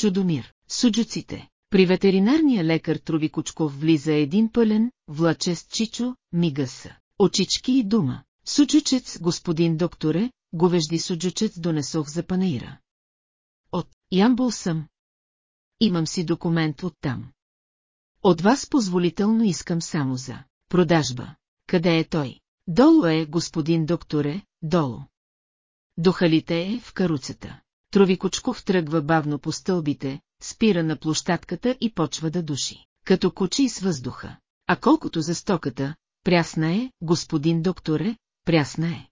Чудомир, суджуците. При ветеринарния лекар Тровикочков влиза един пълен, влачест чичо, мигаса, очички и дума. Суджучец, господин докторе, говежди суджучец донесох за панаира. От Ямбол съм. Имам си документ оттам. От вас позволително искам само за продажба. Къде е той? Долу е, господин докторе, долу. Дохалите е в каруцата. Тровикочков тръгва бавно по стълбите, спира на площадката и почва да души, като кучи с въздуха. А колкото за стоката, прясна е, господин докторе, прясна е.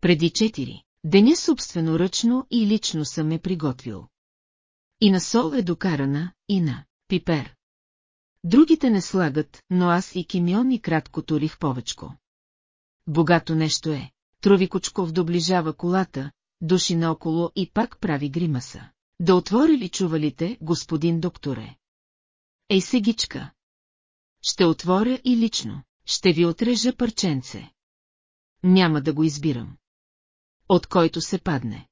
Преди четири, деня собственоръчно и лично съм ме приготвил. И на сол е докарана, и на пипер. Другите не слагат, но аз и Кимион и кратко турих повечко. Богато нещо е. Тровикочков доближава колата, души наоколо и пак прави гримаса. Да отвори ли чувалите, господин докторе? Ей сегичка. Ще отворя и лично. Ще ви отрежа парченце. Няма да го избирам. От който се падне.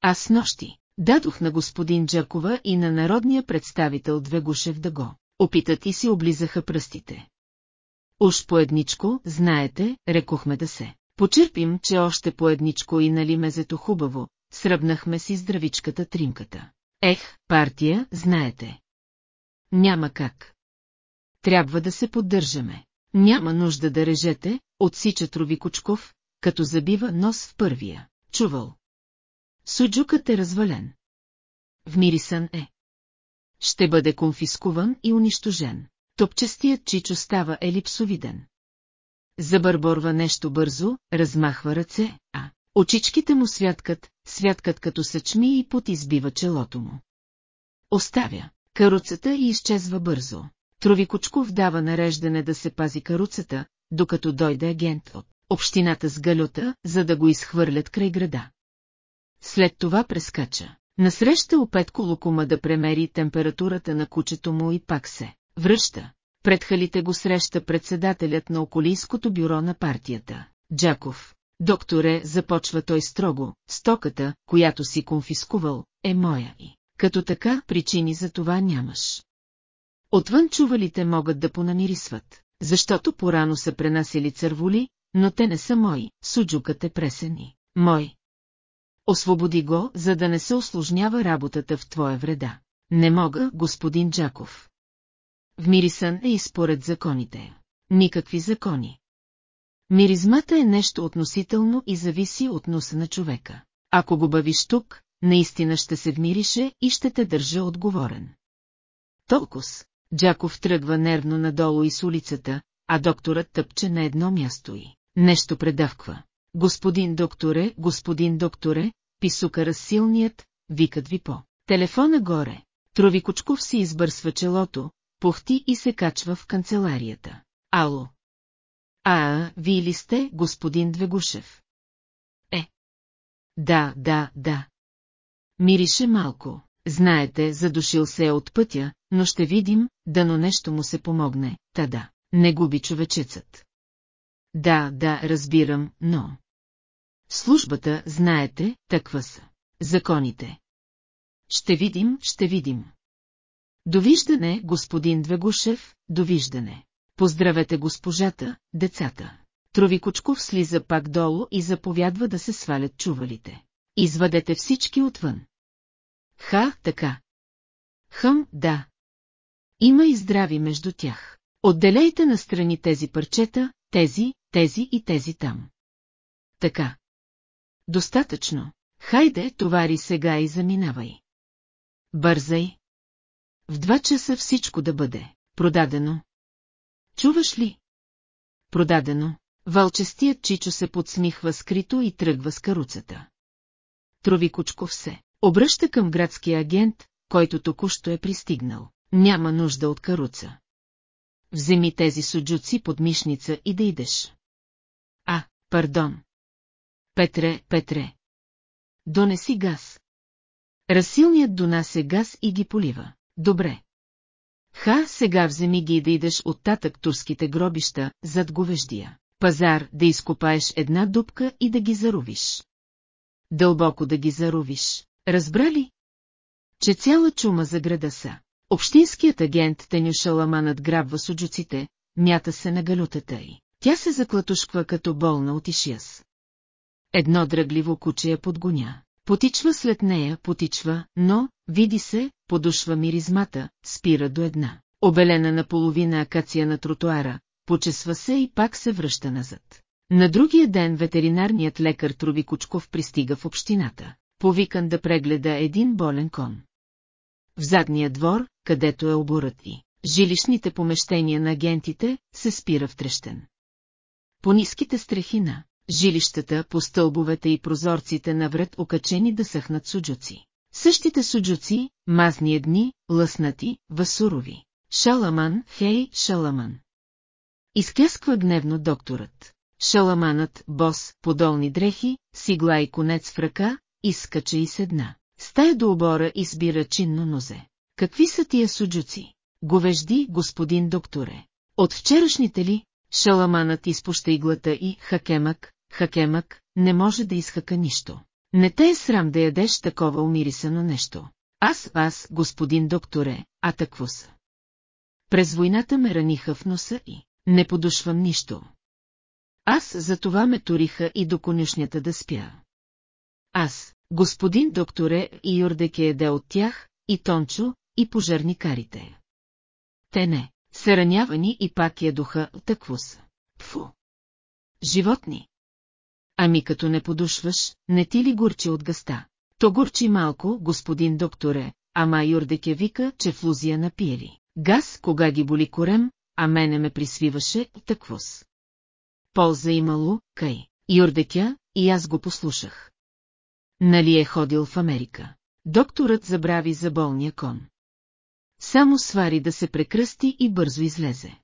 Аз нощи дадох на господин Джакова и на народния представител Двегушев да го опитат и си облизаха пръстите. Уж поедничко, знаете, рекохме да се. Почерпим, че още поедничко и нали мезето хубаво, сръбнахме си здравичката тримката. Ех, партия, знаете. Няма как. Трябва да се поддържаме. Няма нужда да режете, отсича Тровикочков, като забива нос в първия. Чувал. Суджукът е развален. В Мирисън е. Ще бъде конфискуван и унищожен. Топчестият чичо става елипсовиден. Забърборва нещо бързо, размахва ръце, а очичките му святкат, святкат като съчми и пот избива челото му. Оставя каруцата и изчезва бързо. Тровикочков дава нареждане да се пази каруцата, докато дойде агент от общината с галюта, за да го изхвърлят край града. След това прескача. Насреща опет лукума да премери температурата на кучето му и пак се връща. Пред халите го среща председателят на околийското бюро на партията. Джаков. Докторе, започва той строго, стоката, която си конфискувал, е моя и. Като така, причини за това нямаш. Отвън чувалите могат да понамирисват, защото порано са пренасили църволи, но те не са мои, суджукът е пресени. Мой. Освободи го, за да не се осложнява работата в твоя вреда. Не мога, господин Джаков. В Мирисън е и според законите. Никакви закони. Миризмата е нещо относително и зависи от носа на човека. Ако го бавиш тук, наистина ще се вмирише и ще те държа отговорен. Толкос, Джаков тръгва нервно надолу и с улицата, а докторът тъпче на едно място и нещо предавква. Господин докторе, господин докторе, писука разсилният, викат ви по. Телефона горе. Тровикочков си избърсва челото, пухти и се качва в канцеларията. Ало. А, вие ли сте, господин Двегушев? Е. Да, да, да. Мирише малко. Знаете, задушил се е от пътя, но ще видим, дано нещо му се помогне, та да, не губи човечецът. Да, да, разбирам, но... Службата, знаете, таква са. Законите. Ще видим, ще видим. Довиждане, господин Двегушев, довиждане. Поздравете госпожата, децата. Тровикочков слиза пак долу и заповядва да се свалят чувалите. Извадете всички отвън. Ха, така. Хъм, да. Има и здрави между тях. Отделейте на страни тези парчета, тези, тези и тези там. Така. Достатъчно. Хайде, товари сега и заминавай. Бързай. В два часа всичко да бъде продадено. Чуваш ли? Продадено. Вълчестият Чичо се подсмихва скрито и тръгва с каруцата. Тровикочков се обръща към градския агент, който току-що е пристигнал. Няма нужда от каруца. Вземи тези суджуци под мишница и да идеш. А, пардон. Петре, Петре. Донеси газ. Разсилният донася газ и ги полива. Добре. Ха, сега вземи ги да идеш от татък турските гробища, зад говеждия. Пазар, да изкопаеш една дупка и да ги заровиш. Дълбоко да ги заровиш. Разбрали? че цяла чума за града са. Общинският агент Теню Шалама надграбва суджуците, мята се на галютата й. Тя се заклатушква като болна от ишияс. Едно дръгливо куче я подгоня. Потичва след нея, потичва, но, види се, подушва миризмата, спира до една. Обелена на половина акация на тротуара, почесва се и пак се връща назад. На другия ден ветеринарният лекар Труби Кучков пристига в общината, повикан да прегледа един болен кон. В задния двор, където е оборът и жилищните помещения на агентите, се спира в трещен. По ниските стрехи на жилищата, по стълбовете и прозорците навред окачени да съхнат суджуци. Същите суджуци, мазни едни, лъснати, васурови. Шаламан, хей, шаламан. Изкясква гневно докторът. Шаламанът, бос, подолни дрехи, сигла и конец в ръка, изскача и седна. Стая до обора избира чинно нозе. Какви са тия суджуци? Говежди, господин докторе. От вчерашните ли, шаламанът изпуща иглата и хакемък, хакемък, не може да изхака нищо. Не те е срам да ядеш такова умирисано нещо. Аз, аз, господин докторе, а такво са. През войната ме раниха в носа и не подушвам нищо. Аз за това ме туриха и до конюшнята да спя. Аз, господин докторе и Юрдек е еде от тях, и Тончо, и пожарникарите. Те не, се ранявани и пак ядоха такво са. Пфу. Животни. Ами като не подушваш, не ти ли горчи от гъста? То горчи малко, господин докторе, ама Юрдеке вика, че в Лузия напиели. Газ, кога ги боли корем, а мене ме присвиваше таквос. Полза имало, кай. Юрдекя, и аз го послушах. Нали е ходил в Америка? Докторът забрави за болния кон. Само свари да се прекръсти и бързо излезе.